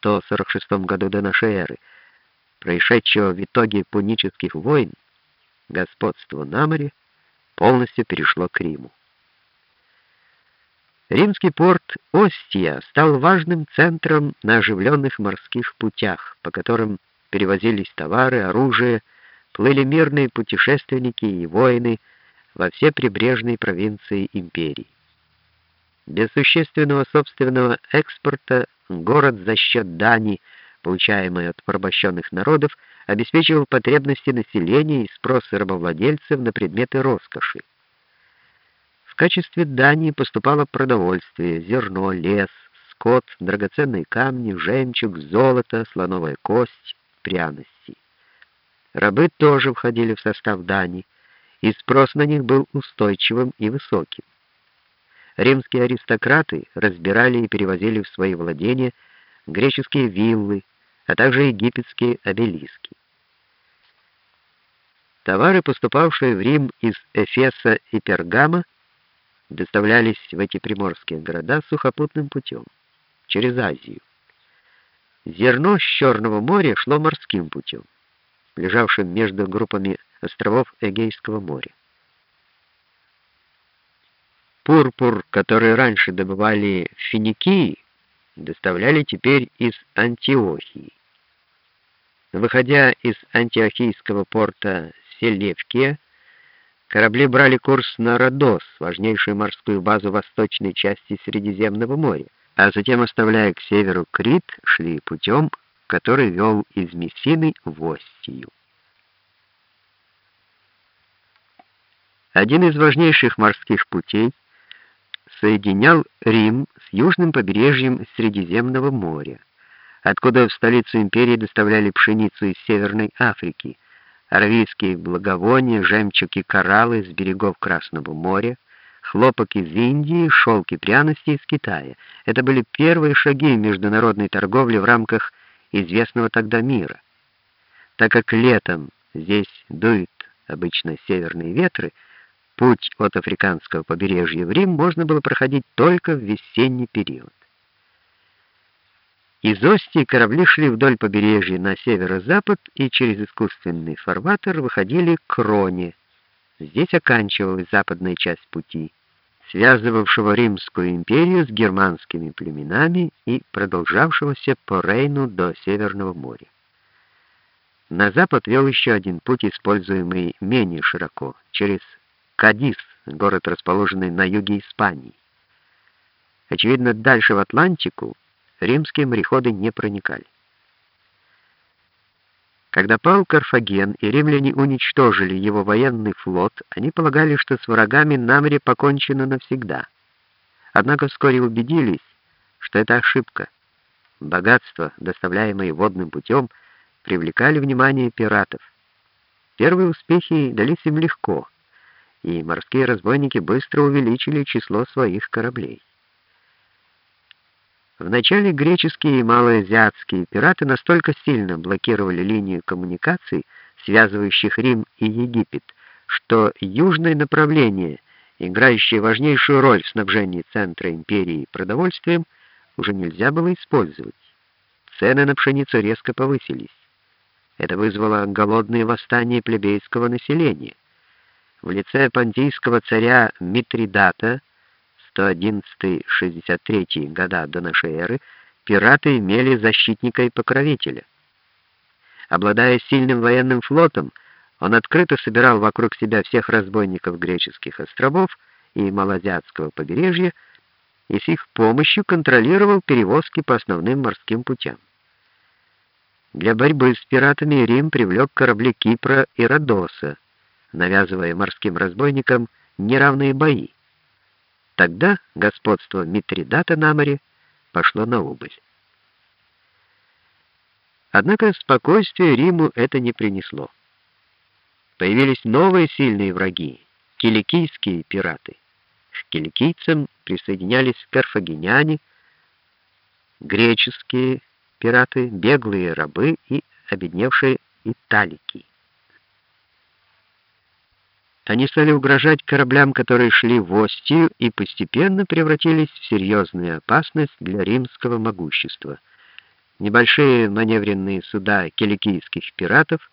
146 году до нашей эры, происшедшего в итоге пунических войн, господство на море полностью перешло к Риму. Римский порт Остия стал важным центром на оживленных морских путях, по которым перевозились товары, оружие, плыли мирные путешественники и воины во все прибрежные провинции империи. Без существенного собственного экспорта город за счет дани, получаемой от порабощенных народов, обеспечивал потребности населения и спрос рабовладельцев на предметы роскоши. В качестве дани поступало продовольствие, зерно, лес, скот, драгоценные камни, жемчуг, золото, слоновая кость, пряности. Рабы тоже входили в состав дани, и спрос на них был устойчивым и высоким. Римские аристократы разбирали и перевозили в свои владения греческие виллы, а также египетские обелиски. Товары, поступавшие в Рим из Эфеса и Пергама, доставлялись в эти приморские города сухопутным путем, через Азию. Зерно с Черного моря шло морским путем, лежавшим между группами островов Эгейского моря. Пурпур, который раньше добывали в Финикии, доставляли теперь из Антиохии. Выходя из антиохийского порта Селевкия, корабли брали курс на Родос, важнейшую морскую базу восточной части Средиземного моря, а затем, оставляя к северу Крит, шли путем, который вел из Мессины в Остию. Один из важнейших морских путей соединял Рим с южным побережьем Средиземного моря, откуда в столицу империи доставляли пшеницу из Северной Африки, аравийские благовония, жемчуг и кораллы с берегов Красного моря, хлопок из Индии, шелк и пряности из Китая. Это были первые шаги международной торговли в рамках известного тогда мира. Так как летом здесь дуют обычно северные ветры, Путь от африканского побережья в Рим можно было проходить только в весенний период. Из Остии корабли шли вдоль побережья на северо-запад и через искусственный фарватер выходили к Роне. Здесь оканчивалась западная часть пути, связывавшего Римскую империю с германскими племенами и продолжавшегося по Рейну до Северного моря. На запад вел еще один путь, используемый менее широко, через Кадис, город, расположенный на юге Испании. Очевидно, дальше в Атлантику римские мореходы не проникали. Когда пал Карфаген и римляне уничтожили его военный флот, они полагали, что с врагами на море покончено навсегда. Однако вскоре убедились, что это ошибка. Богатства, доставляемые водным путем, привлекали внимание пиратов. Первые успехи дались им легко — и морские разбойники быстро увеличили число своих кораблей. Вначале греческие и малоазиатские пираты настолько сильно блокировали линию коммуникаций, связывающих Рим и Египет, что южное направление, играющее важнейшую роль в снабжении центра империи продовольствием, уже нельзя было использовать. Цены на пшеницу резко повысились. Это вызвало голодные восстания плебейского населения в лице понтийского царя Митридата 111-63 года до нашей эры пираты имели защитника и покровителя. Обладая сильным военным флотом, он открыто собирал вокруг себя всех разбойников греческих островов и Малазиатского побережья и с их помощью контролировал перевозки по основным морским путям. Для борьбы с пиратами Рим привлек корабли Кипра и Родоса, навязывая морским разбойникам неравные бои. Тогда господство Митридата на море пошло на убыль. Однако спокойствие Риму это не принесло. Появились новые сильные враги — киликийские пираты. К киликийцам присоединялись карфагеняне, греческие пираты, беглые рабы и обедневшие италики. Они стали угрожать кораблям, которые шли в Остию, и постепенно превратились в серьезную опасность для римского могущества. Небольшие маневренные суда киликийских пиратов